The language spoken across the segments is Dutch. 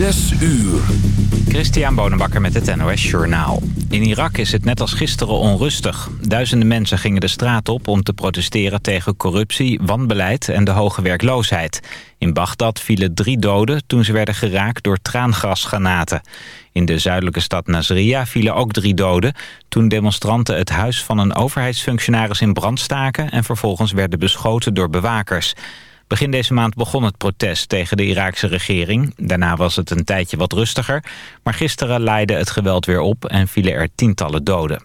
Zes uur. Christian Bonenbakker met het NOS Journaal. In Irak is het net als gisteren onrustig. Duizenden mensen gingen de straat op om te protesteren tegen corruptie, wanbeleid en de hoge werkloosheid. In Bagdad vielen drie doden toen ze werden geraakt door traangrasgranaten. In de zuidelijke stad Nasiriyah vielen ook drie doden... toen demonstranten het huis van een overheidsfunctionaris in brand staken... en vervolgens werden beschoten door bewakers. Begin deze maand begon het protest tegen de Iraakse regering. Daarna was het een tijdje wat rustiger. Maar gisteren leidde het geweld weer op en vielen er tientallen doden.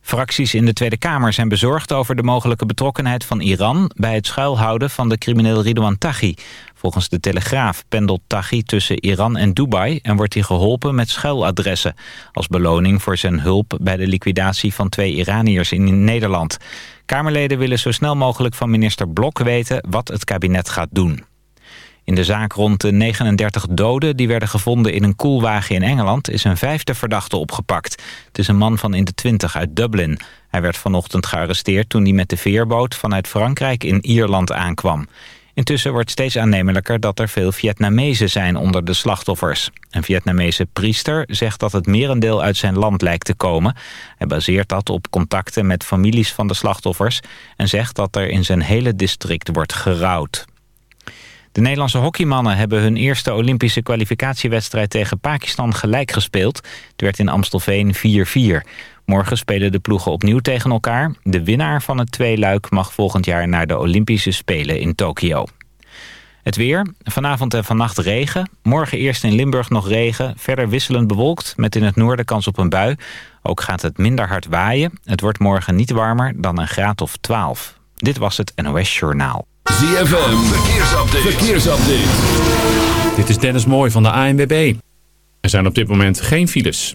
Fracties in de Tweede Kamer zijn bezorgd over de mogelijke betrokkenheid van Iran... bij het schuilhouden van de crimineel Ridouan Taghi. Volgens de Telegraaf pendelt Taghi tussen Iran en Dubai... en wordt hij geholpen met schuiladressen... als beloning voor zijn hulp bij de liquidatie van twee Iraniërs in Nederland. Kamerleden willen zo snel mogelijk van minister Blok weten wat het kabinet gaat doen. In de zaak rond de 39 doden die werden gevonden in een koelwagen in Engeland... is een vijfde verdachte opgepakt. Het is een man van in de 20 uit Dublin. Hij werd vanochtend gearresteerd toen hij met de veerboot vanuit Frankrijk in Ierland aankwam. Intussen wordt steeds aannemelijker dat er veel Vietnamezen zijn onder de slachtoffers. Een Vietnamese priester zegt dat het merendeel uit zijn land lijkt te komen. Hij baseert dat op contacten met families van de slachtoffers... en zegt dat er in zijn hele district wordt gerouwd. De Nederlandse hockeymannen hebben hun eerste Olympische kwalificatiewedstrijd tegen Pakistan gelijk gespeeld. Het werd in Amstelveen 4-4. Morgen spelen de ploegen opnieuw tegen elkaar. De winnaar van het tweeluik mag volgend jaar naar de Olympische Spelen in Tokio. Het weer. Vanavond en vannacht regen. Morgen eerst in Limburg nog regen. Verder wisselend bewolkt met in het noorden kans op een bui. Ook gaat het minder hard waaien. Het wordt morgen niet warmer dan een graad of 12. Dit was het NOS Journaal. ZFM. Verkeersupdate. Verkeersupdate. Dit is Dennis Mooij van de ANWB. Er zijn op dit moment geen files.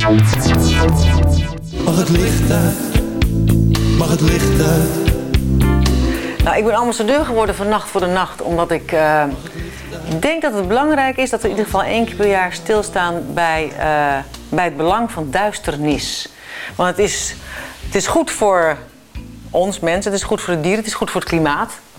Mag het licht uit? Mag het licht uit? Nou, ik ben ambassadeur geworden van Nacht voor de Nacht, omdat ik uh, denk dat het belangrijk is dat we in ieder geval één keer per jaar stilstaan bij, uh, bij het belang van duisternis. Want het is, het is goed voor ons mensen, het is goed voor de dieren, het is goed voor het klimaat.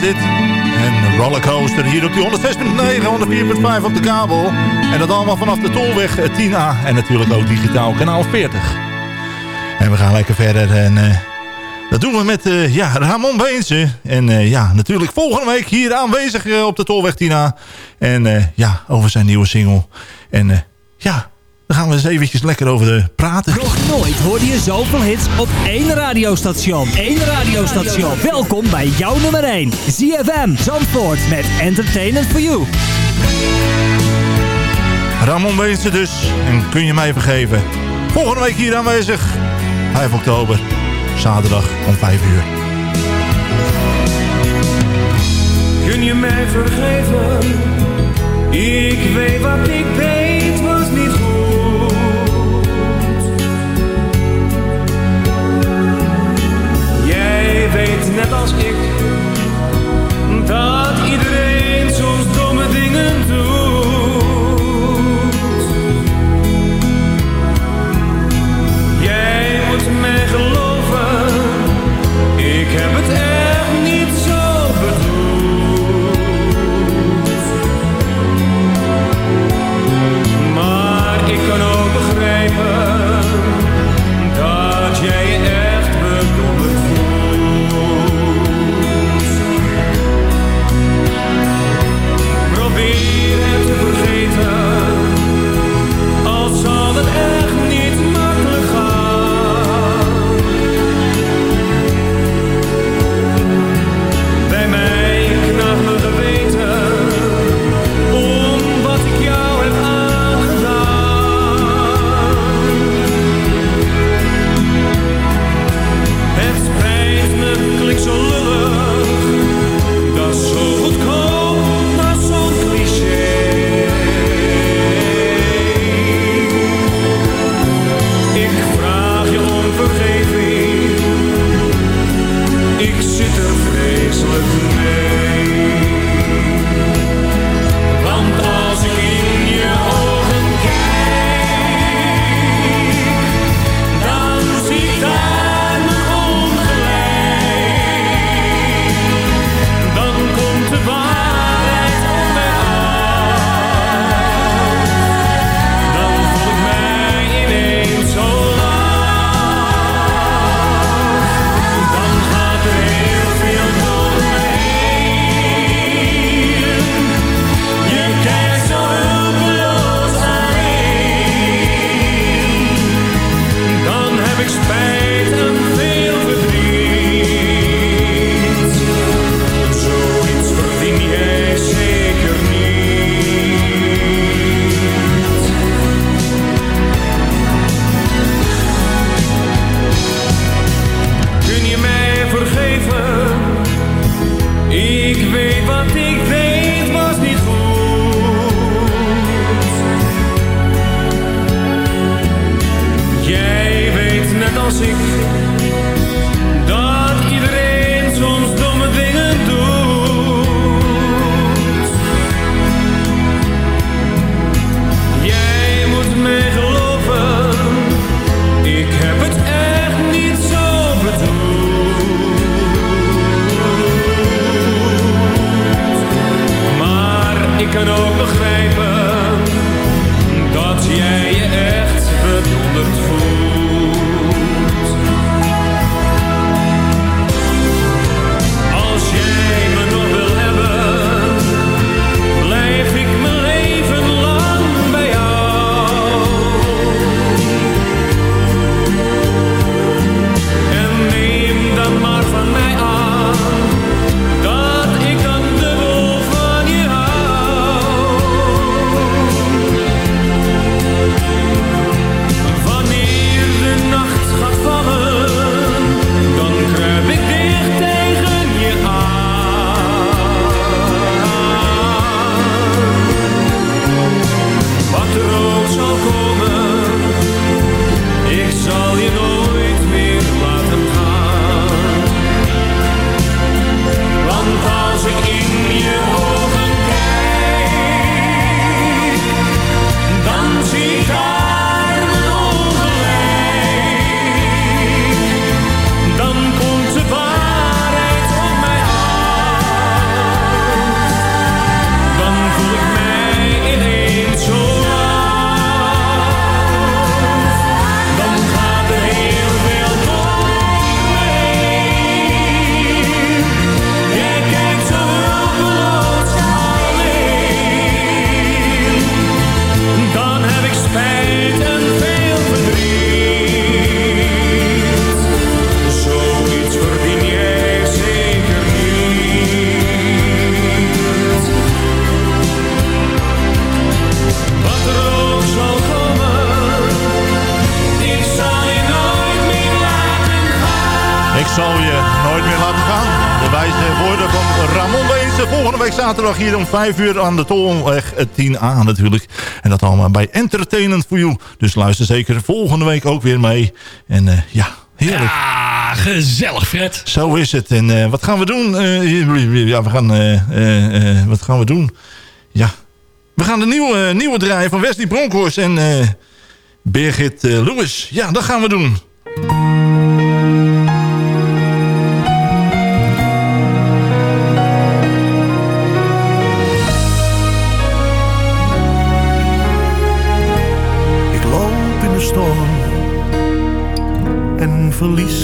Dit. En Rollercoaster hier op die 106.9, 104.5 op de kabel. En dat allemaal vanaf de Tolweg eh, 10A. En natuurlijk ook digitaal kanaal 40. En we gaan lekker verder. En eh, dat doen we met eh, ja, Ramon Beense. En eh, ja, natuurlijk volgende week hier aanwezig eh, op de Tolweg 10A. En eh, ja, over zijn nieuwe single. En eh, gaan we eens eventjes lekker over eh, praten. Nog nooit hoorde je zoveel hits op één radiostation. Eén radiostation. Welkom bij jouw nummer 1. ZFM Zandvoort met Entertainment for You. Ramon Beense dus. En kun je mij vergeven. Volgende week hier aanwezig. 5 oktober. Zaterdag om 5 uur. Kun je mij vergeven? Ik weet wat ik deed net als ik. Dat iedereen hier om 5 uur aan de Tolweg 10A natuurlijk. En dat allemaal bij Entertainment for You. Dus luister zeker volgende week ook weer mee. En uh, ja, heerlijk. Ja, gezellig Fred. Zo is het. En uh, wat gaan we doen? Uh, ja, we gaan... wat gaan we doen? Ja, we gaan de nieuwe, nieuwe draaien van Wesley Bronkhorst en Birgit Lewis. Ja, dat gaan we doen.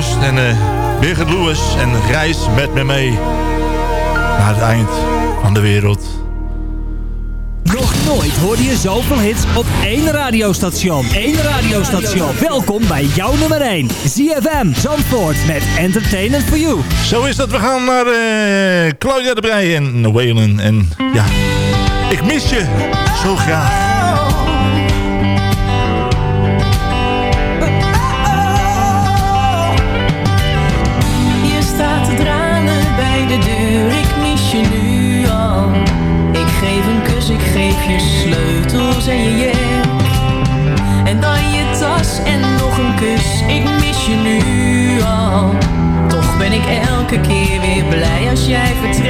En uh, Birgit Lewis en Reis met me mee naar het eind van de wereld. Nog nooit hoorde je zoveel hits op één radiostation. Eén radiostation. Welkom bij jouw nummer 1. ZFM Zandvoort met Entertainment for You. Zo is dat. We gaan naar uh, Claudia de Breij en Whalen. En ja, ik mis je zo graag. Ik geef je sleutels en je jek. En dan je tas en nog een kus, ik mis je nu al. Toch ben ik elke keer weer blij als jij vertrekt.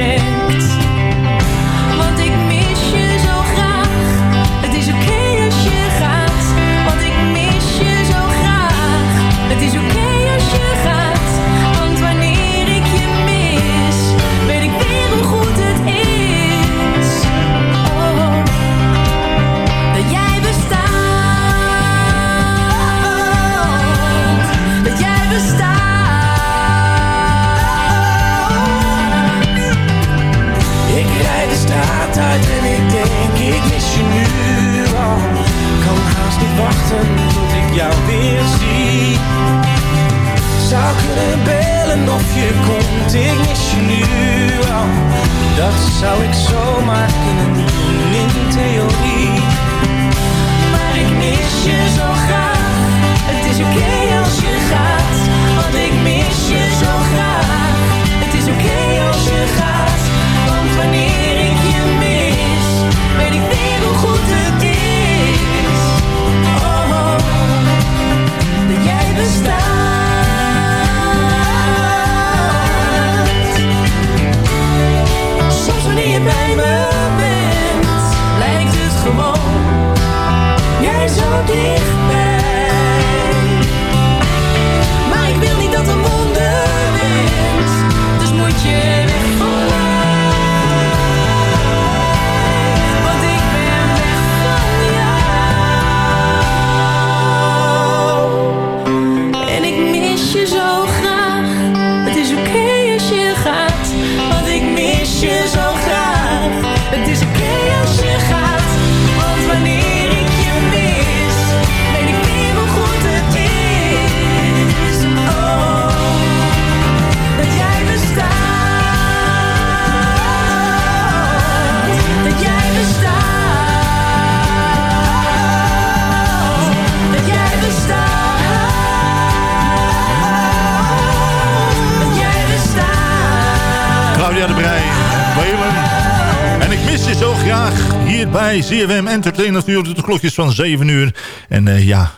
Bij CFM Entertainment Uur. De klokjes van 7 uur. En eh, ja,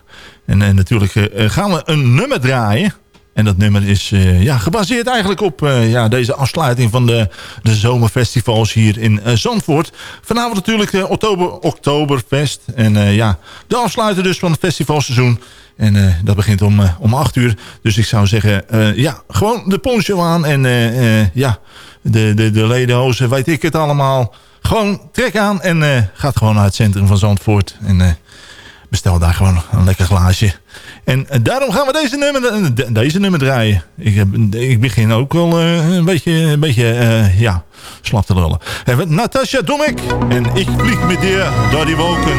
en eh, natuurlijk eh, gaan we een nummer draaien. En dat nummer is ja, gebaseerd eigenlijk op ja, deze afsluiting van de, de zomerfestivals hier in Zandvoort. Vanavond natuurlijk oktober, Oktoberfest. En ja, de afsluiter dus van het festivalseizoen. En dat begint om, om 8 uur. Dus ik zou zeggen, ja, gewoon de poncho aan. En ja, de, de, de ledenhozen, weet ik het allemaal. Gewoon trek aan en eh, gaat gewoon naar het centrum van Zandvoort. En eh, bestel daar gewoon een lekker glaasje. En eh, daarom gaan we deze nummer, de- deze nummer draaien. Ik, heb, ik begin ook wel een beetje, een beetje ja, slap te lullen. Natasja Domek en ik vlieg met dir door die wolken.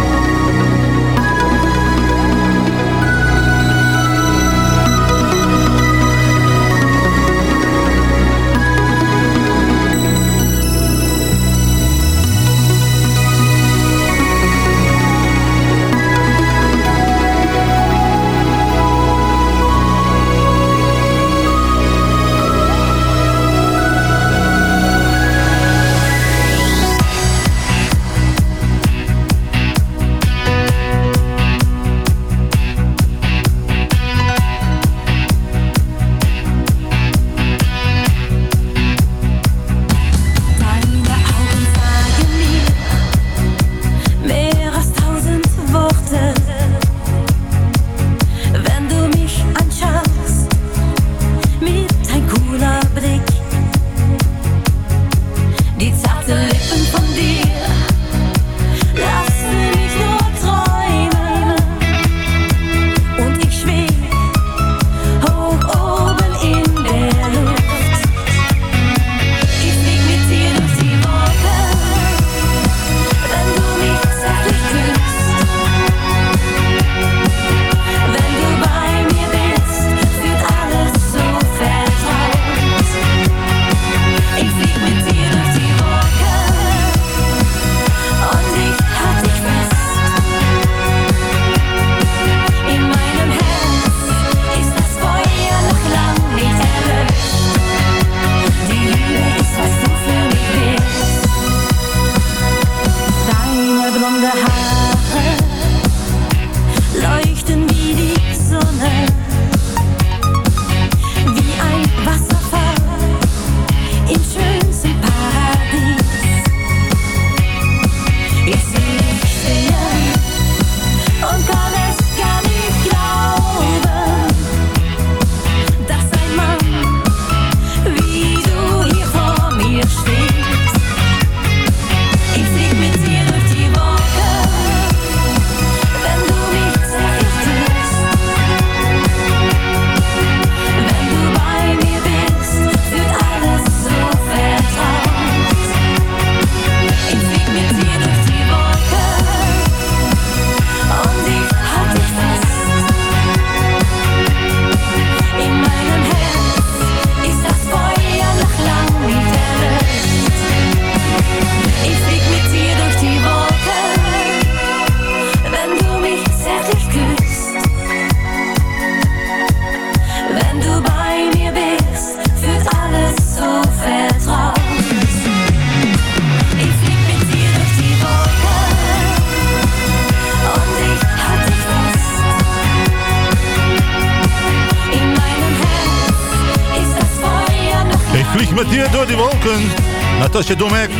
Natasja Domek.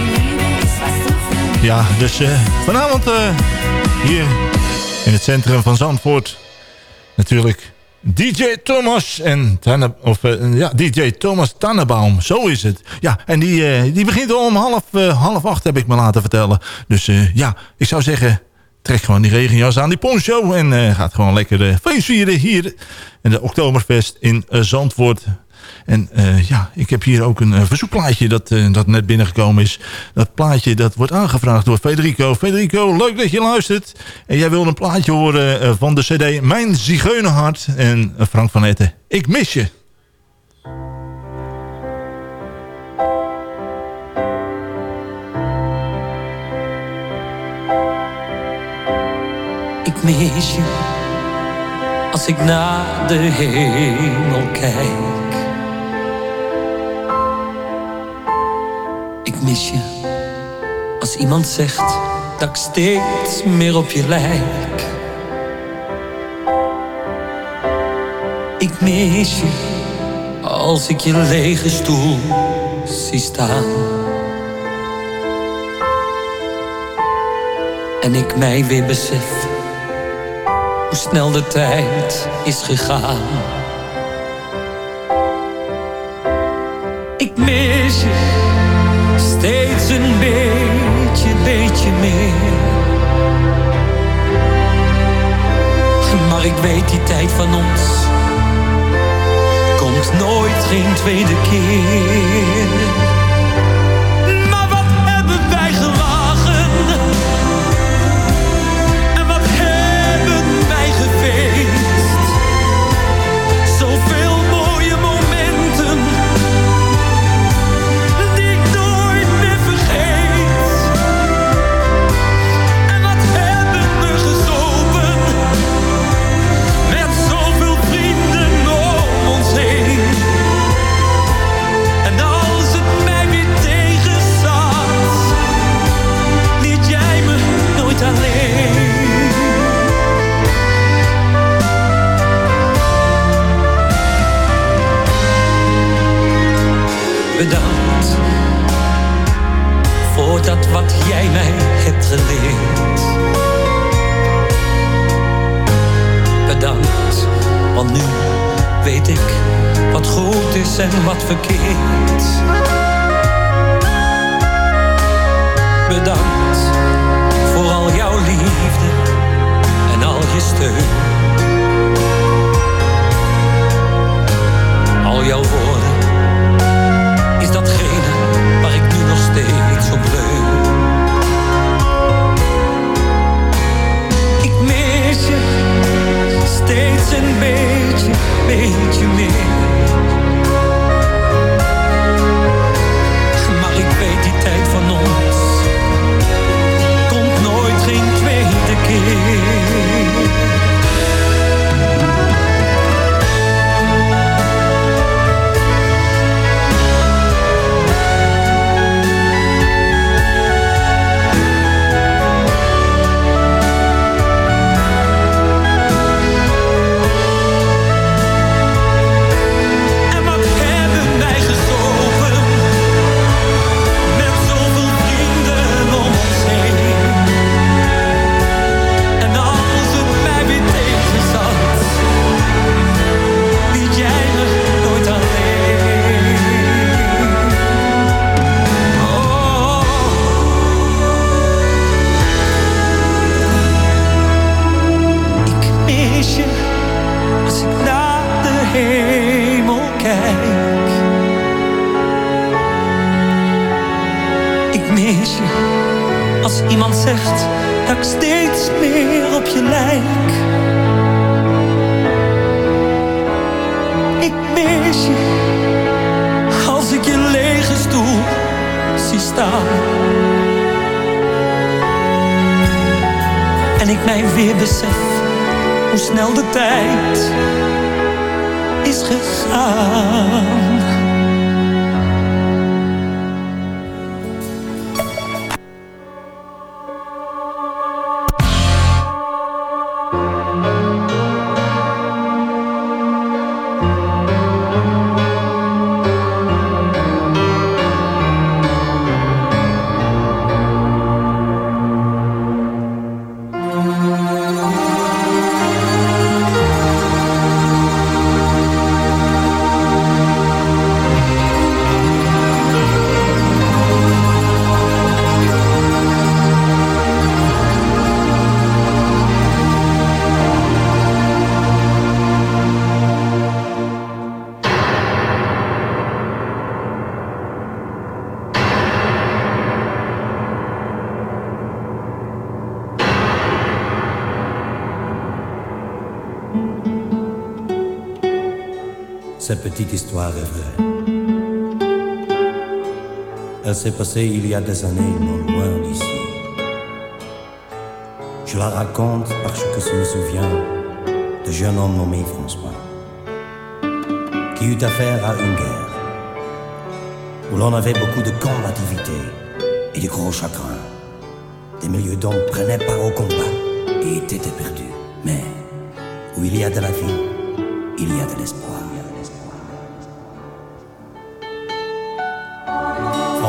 Ja, dus uh, vanavond uh, hier in het centrum van Zandvoort. Natuurlijk DJ Thomas en Tanne, of, uh, ja, DJ Thomas Tannebaum. Zo is het. Ja, en die, die begint om half, half acht, heb ik me laten vertellen. Dus ja, ik zou zeggen, trek gewoon die regenjas aan, die poncho... en gaat gewoon lekker de feest vieren hier in de Oktoberfest in Zandvoort. En uh, ja, ik heb hier ook een uh, verzoekplaatje dat, uh, dat net binnengekomen is. Dat plaatje dat wordt aangevraagd door Federico. Federico, leuk dat je luistert. En jij wilde een plaatje horen van de cd Mijn Zigeunerhart. En Frank van Etten, ik mis je. Ik mis je als ik naar de hemel kijk mis je als iemand zegt dat ik steeds meer op je lijk. Ik mis je als ik je lege stoel zie staan. En ik mij weer besef hoe snel de tijd is gegaan. Ik mis je steeds een beetje, beetje meer. Maar ik weet die tijd van ons komt nooit geen tweede keer. bedankt voor dat wat jij mij hebt geleerd. Bedankt, want nu weet ik wat goed is en wat verkeerd. Bedankt voor al jouw liefde en al je steun. think you mean petite histoire est vraie. Elle s'est passée il y a des années, non loin d'ici. Je la raconte parce que je me souviens de jeune homme nommé François, qui eut affaire à une guerre où l'on avait beaucoup de combativité et de gros chagrins. Des milieux d'hommes prenaient part au combat et étaient perdus. Mais où il y a de la vie, il y a de l'espoir.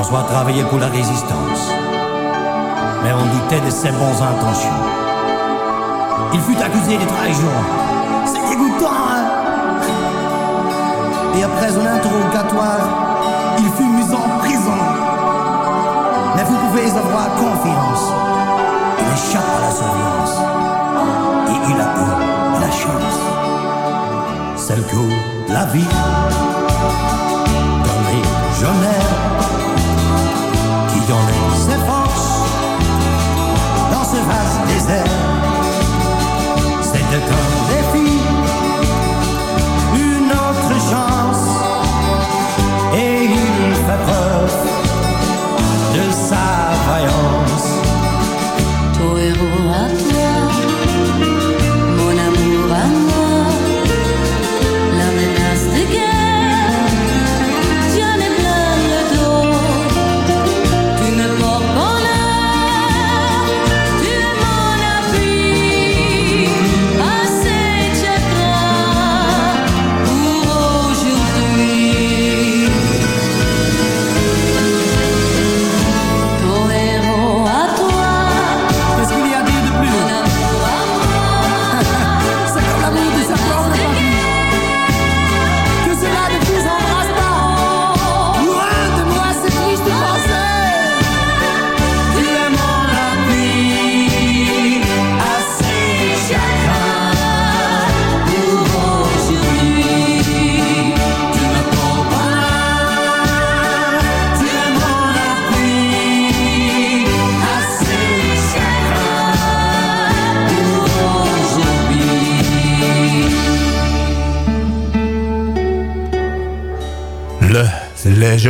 François travaillait pour la résistance, mais on doutait de ses bonnes intentions. Il fut accusé de trahison. C'est dégoûtant, hein Et après un interrogatoire, il fut mis en prison. Mais vous pouvez avoir confiance. Il échappe à la surveillance. Et il a eu la chance. Celle que la vie there.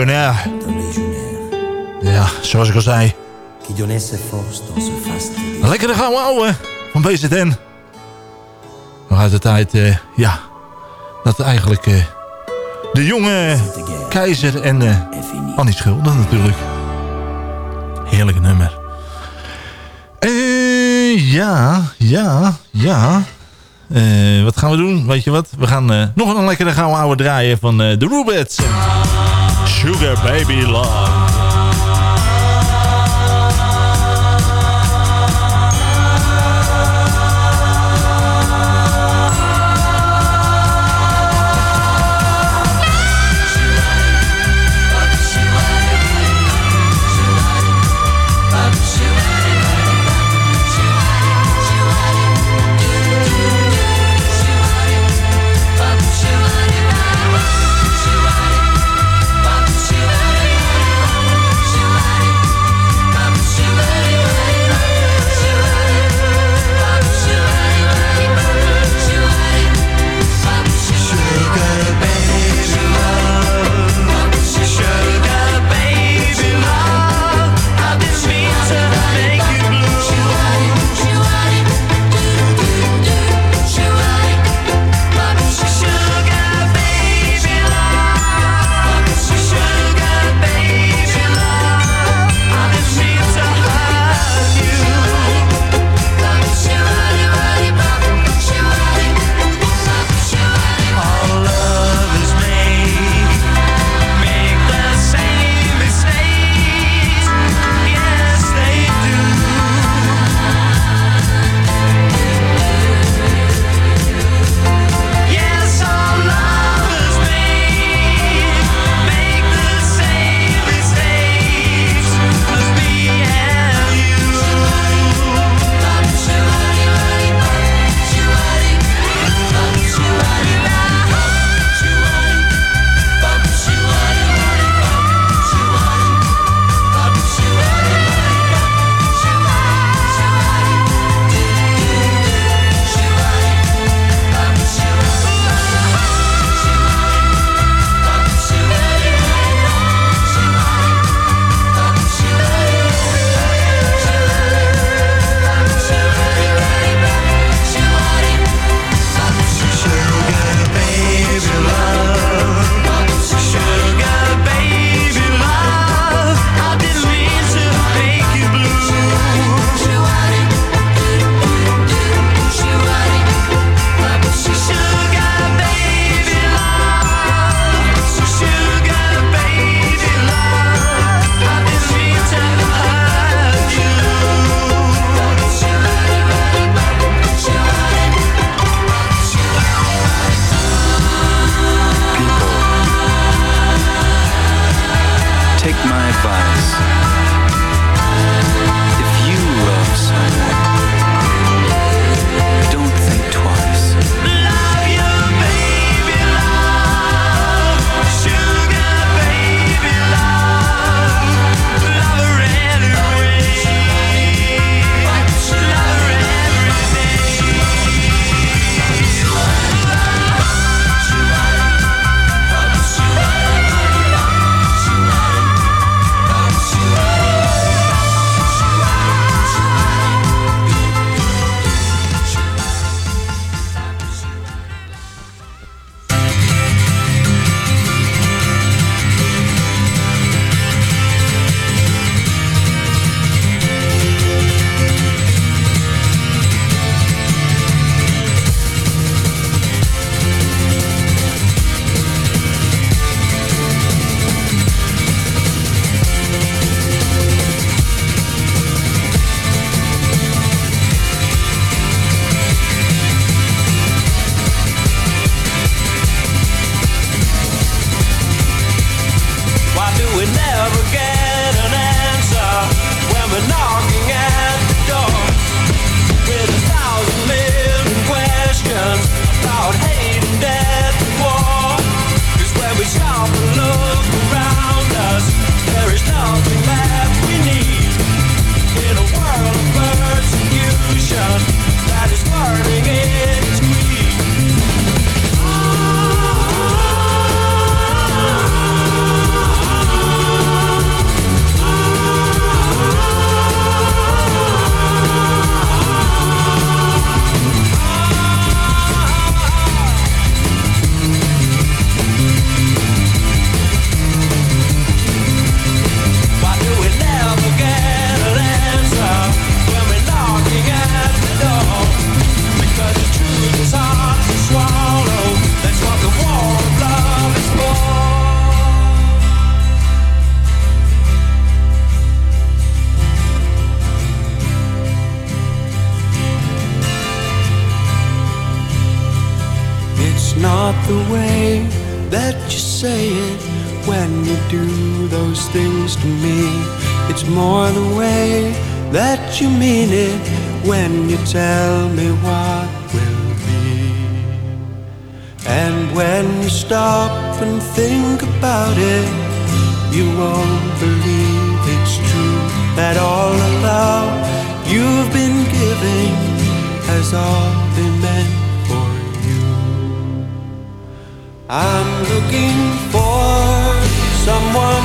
Legionnaire. Ja, zoals ik al zei. Lekkere gouden ouwe van BZN. Nog uit de tijd, eh, ja, dat eigenlijk eh, de jonge keizer en eh Annie Schulden natuurlijk. Heerlijke nummer. Ja, ja, ja. Wat gaan we doen? Weet je wat? We gaan nog een lekkere gouden ouwe draaien van de Rubets. Sugar Baby Love. was all been meant for you. I'm looking for someone.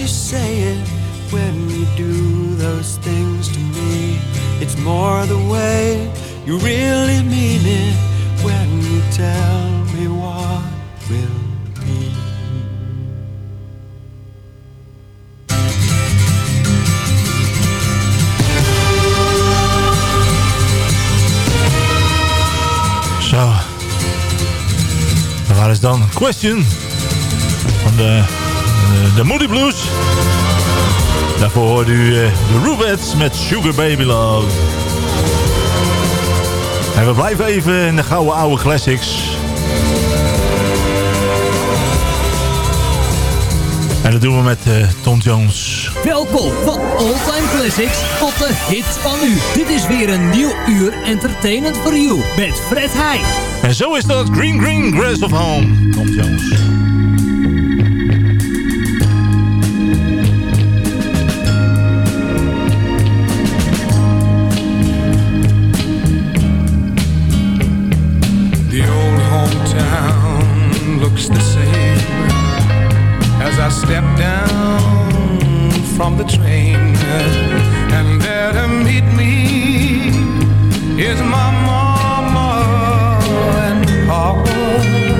you say it when you do those things to me. It's more the way you really mean it when you tell me what will be. So, what is is Question de, de Moody Blues. Daarvoor hoorde u uh, de Rubettes met Sugar Baby Love. En we blijven even in de gouden oude classics. En dat doen we met uh, Tom Jones. Welkom van All Time Classics tot de hits van u. Dit is weer een nieuw uur Entertainment for You met Fred Heij. En zo is dat Green Green Grass of Home. Tom Jones. Step down from the train. And there to meet me is my mama and papa.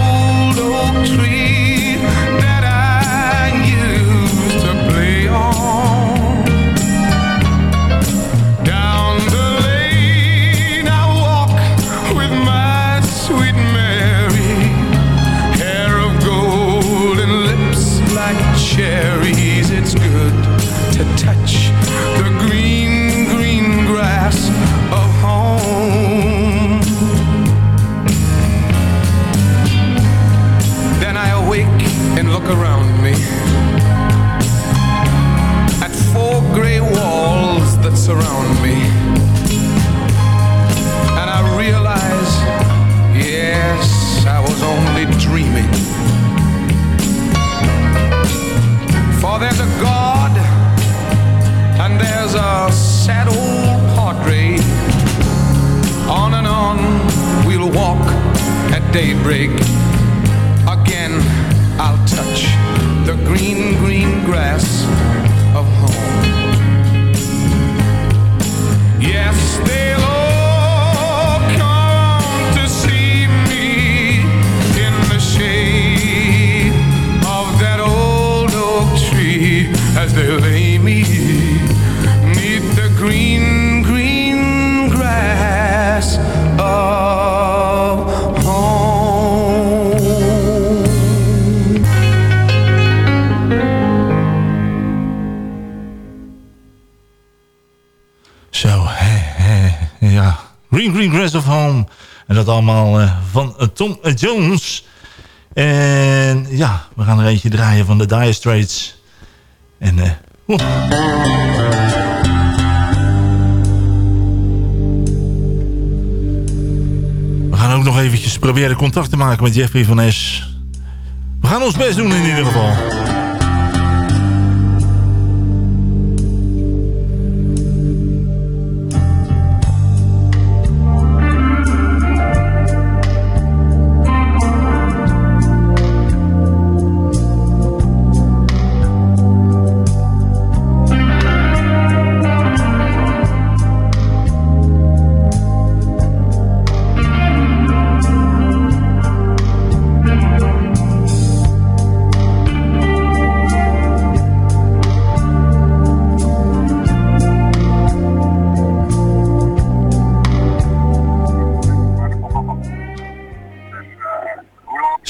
daybreak. Green Green Grass of Home. En dat allemaal eh, van eh, Tom eh, Jones. En ja, we gaan er eentje draaien van de Dire Straits. En. We gaan ook nog eventjes proberen contact te maken met Jeffrey van S. We gaan ons best doen in ieder geval.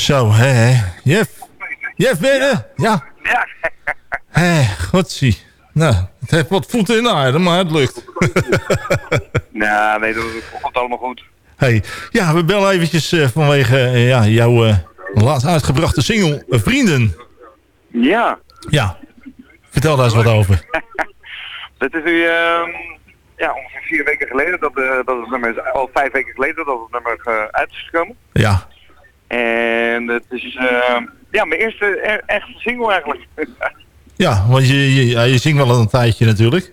Zo, hè, hè. Jeff. Jeff, ben je? Ja. Ja. Hé, godsie. Nou, het heeft wat voeten in de aarde, maar het lukt. nou, nee, dat komt allemaal goed. hey, ja, we bellen eventjes eh, vanwege eh, ja, jouw eh, laatst uitgebrachte single, Vrienden. Ja. Ja. Vertel daar eens wat over. Dat is nu ehm, ja, ongeveer vier weken geleden. Dat, dat het nummer is al vijf weken geleden dat het nummer uit is gekomen. Ja. En het is ehm, ja, mijn eerste e- echte single eigenlijk. Ja, want je, je, ja, je zingt wel een tijdje natuurlijk.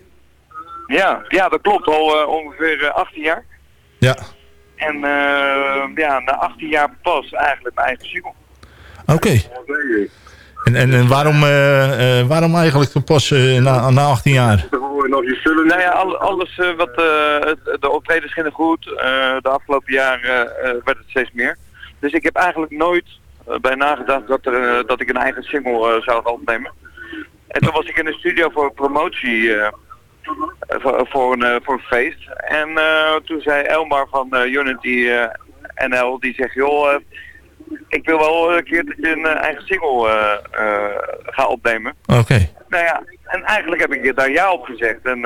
ja, ja, dat klopt. Al eh, ongeveer eh, 18 jaar. Ja. En ja, na 18 jaar pas eigenlijk mijn eigen single. Oké. En, en, en waarom, eh, eh, waarom eigenlijk pas eh, na, na 18 jaar? Nou ja, al- alles eh, wat eh, de optredens gingen goed. Eh, de afgelopen jaren eh, werd het steeds meer. Dus ik heb eigenlijk nooit eh, bij nagedacht dat, er, eh, dat ik een eigen single eh, zou gaan opnemen. En toen was ik in de studio voor promotie voor, voor, een, voor een feest. En toen zei Elmar van Unity NL, die zegt, joh, ik wil wel een keer dat je een eigen single gaat opnemen. Oké. Nou ja, en eigenlijk heb ik daar ja op gezegd. En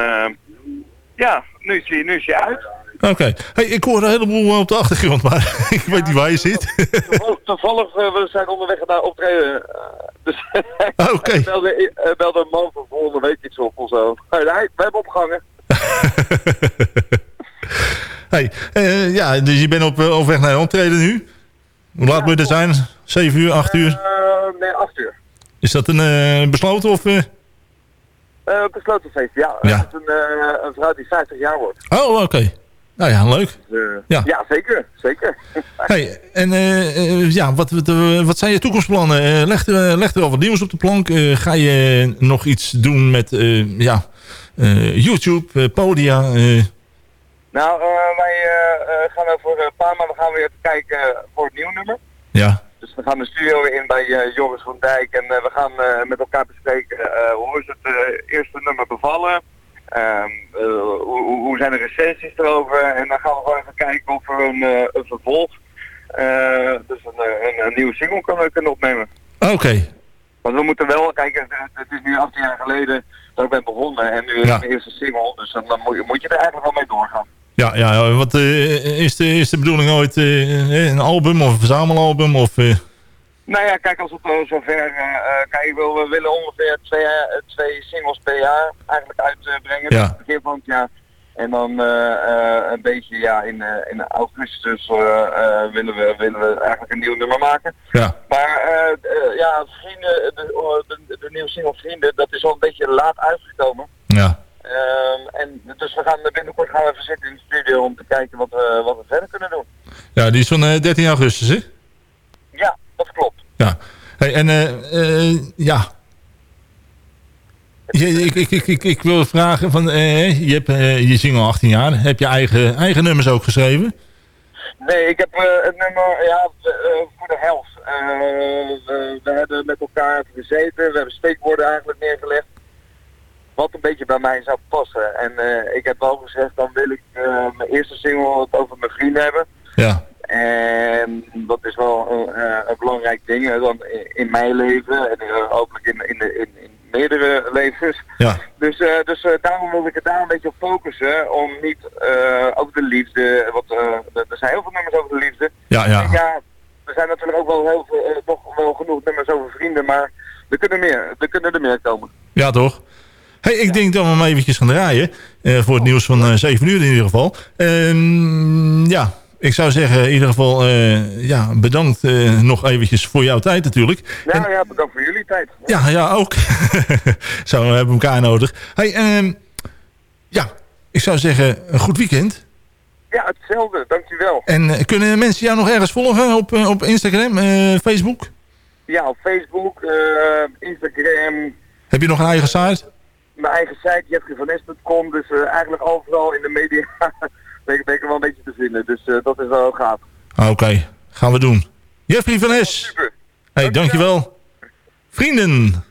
ja, nu is hij, nu is hij uit. Oké. Hey, ik hoor een heleboel op de achtergrond, maar ik weet niet waar je zit. Toevallig, toevallig eh, we zijn onderweg naar optreden. eh, dus Oké. belde, eh, belde een man van volgende week iets op of zo. Hey, we hebben opgehangen. Hey, eh, ja, dus je bent op, eh, op weg naar optreden nu. Hoe laat moet je er zijn? 7 uur, 8 uur? Eh, nee, acht uur. Is dat een eh, besloten of... eh? Eh besloten feest, ja. Ja. Het is een, eh, een vrouw die 50 jaar wordt. Oh, oké. Nou ja, leuk. Dus, eh, Ja. ja. zeker, zeker. Hey, en eh, eh, ja, wat, wat, wat zijn je toekomstplannen? Leg, er, leg er al wat nieuws op de plank. Ga je nog iets doen met ja, YouTube, Podia? Nou, wij gaan over een paar maanden gaan we weer kijken voor het nieuwe nummer. ja, Dus we gaan de studio weer in bij Joris van Dijk en we gaan met elkaar bespreken hoe is het eerste nummer bevallen. Ehm, eh, hoe, zijn de recensies erover? En dan gaan we gewoon even kijken of we een, eh, een vervolg, eh, dus een, een, een nieuwe single kunnen, kunnen opnemen. oké. Want we moeten wel kijken, het, het is nu 18 jaar geleden dat ik ben begonnen en nu is Ja. mijn eerste single, dus dan, moet, je, moet je er eigenlijk wel mee doorgaan. Ja, ja, wat is, de, is de bedoeling ooit een album of een verzamelalbum? Of? Nou ja, kijk, als het uh, zover... eh, kijk, wil, we willen ongeveer twee, twee singles per jaar eigenlijk uitbrengen. Ja. Het begin van het jaar. En dan een beetje, ja, in, in augustus willen, we, willen we eigenlijk een nieuw nummer maken. Ja. Maar ja, vrienden, de, de, de nieuwe single Vrienden, dat is al een beetje laat uitgekomen. Ja. Ehm, en dus we gaan binnenkort gaan we even zitten in de studio om te kijken wat we, wat we verder kunnen doen. ja, die is van eh, 13 augustus, hè? Dat klopt. Ja. Hey, en eh, eh, ja. Ik, ik, ik, ik, wil vragen, van, eh, je hebt je single 18 jaar. Heb je eigen, eigen nummers ook geschreven? Nee, ik heb het nummer ja, voor de helft. We, we hebben met elkaar gezeten, we hebben steekwoorden eigenlijk neergelegd. Wat een beetje bij mij zou passen. En ik heb wel gezegd, dan wil ik mijn eerste single het over mijn vrienden hebben. Ja. En dat is wel een, eh, een belangrijk ding dan in, mijn leven en hopelijk in, in, de, in, in meerdere levens. Ja. Dus, eh, dus eh, daarom wil ik het daar een beetje op focussen. Om niet eh, over de liefde. Want er zijn heel veel nummers over de liefde. Ja, ja. En ja, er zijn natuurlijk ook wel heel veel, nog wel genoeg nummers over vrienden. Maar er kunnen, meer, er kunnen er meer komen. Ja, toch? Hey, ik denk dat we hem eventjes gaan draaien. voor het nieuws van eh 7 uur in ieder geval. Ehm, ja, ik zou zeggen in ieder geval eh, ja, bedankt eh, nog eventjes voor jouw tijd natuurlijk. Nou ja, bedankt voor jullie tijd. Ja, ja, ook. Zo, we hebben elkaar nodig. Hey, ehm, ja, ik zou zeggen een goed weekend. Ja, hetzelfde. Dankjewel. En eh, kunnen mensen jou nog ergens volgen op, op Instagram, Facebook? Ja, op Facebook, Instagram, Heb je nog een eigen site? mijn eigen site, jeffreyvanes.com. Dus eigenlijk overal in de media ben, ik, ben ik er wel een beetje te vinden. Dus eh, dat is wel gaaf. Ah, Oké, gaan we doen. Jeffrey van Es. Super. Hey, dankjewel. Vrienden.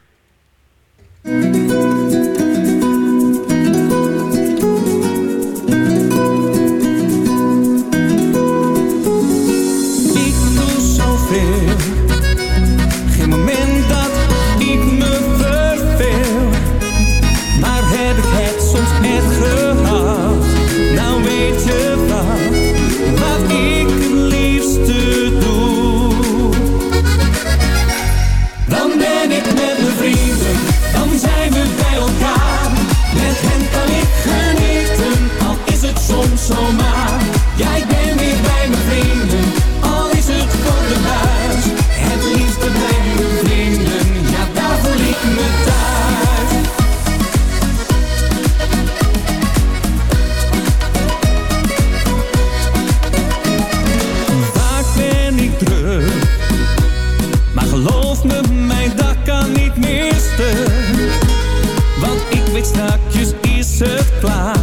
toi.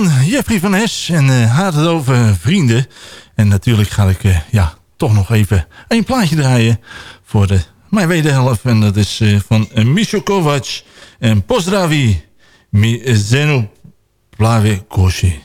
dan Jeffrey van Hes en eh, uh, had het over vrienden. En natuurlijk ga ik eh, ja, toch nog even een plaatje draaien voor de, mijn wederhelft. En dat is eh, van Michel Kovac en Pozdravi Mizeno Plave Koshi.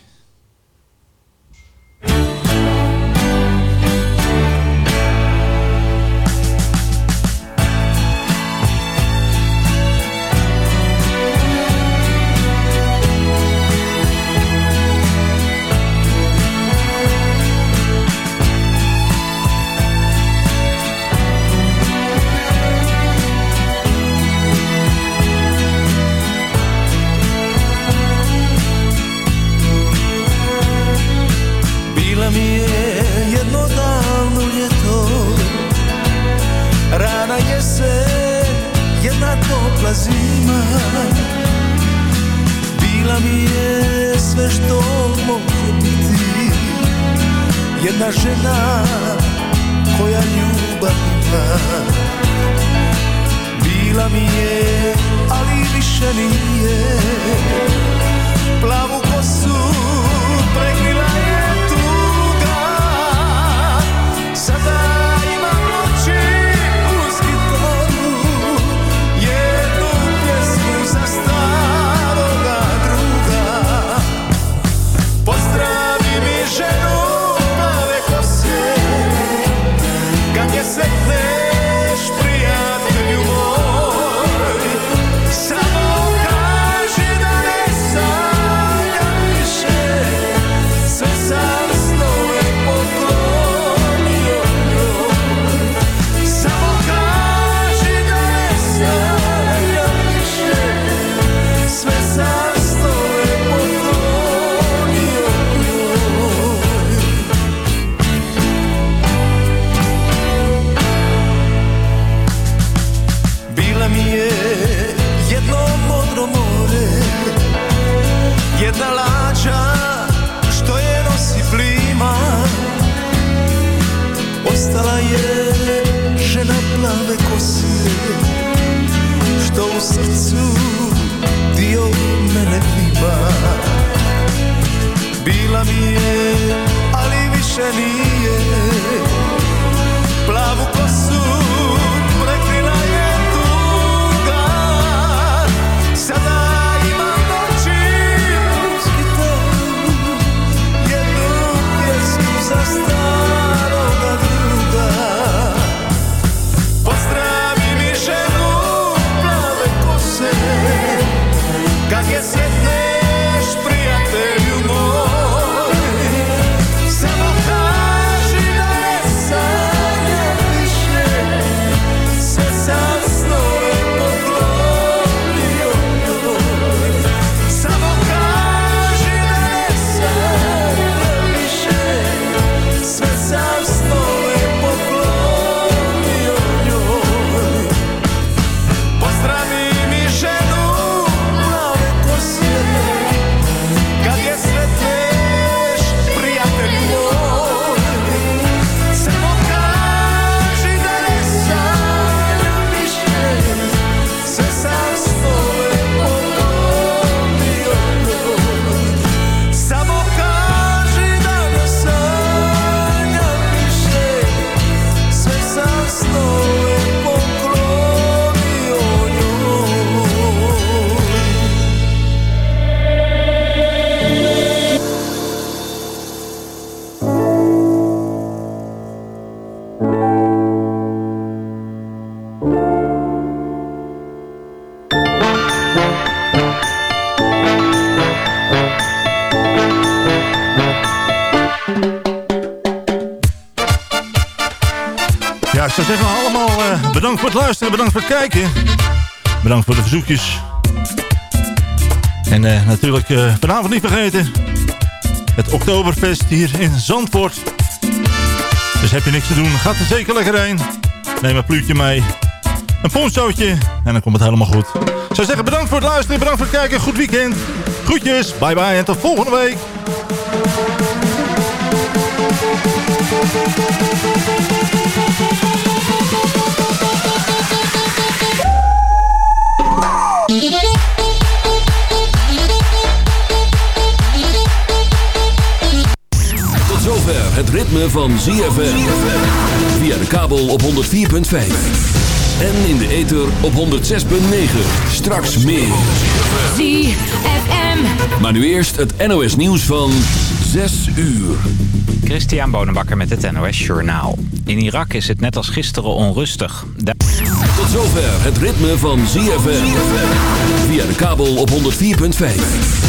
Bedankt voor het kijken. Bedankt voor de verzoekjes. En uh, natuurlijk uh, vanavond niet vergeten. Het Oktoberfest hier in Zandvoort. Dus heb je niks te doen, ga er zeker lekker heen. Neem een pluutje mee. Een ponchootje. En dan komt het helemaal goed. Ik zou zeggen bedankt voor het luisteren, bedankt voor het kijken. Goed weekend. Groetjes, bye bye en tot volgende week. Van ZFM. Via de kabel op 104.5. En in de ether op 106.9. Straks meer. ZFM. Maar nu eerst het NOS nieuws van 6 uur. Christian Bonenbakker met het NOS Journaal. In Irak is het net als gisteren onrustig. Da Tot zover het ritme van ZFM. Via de kabel op 104.5.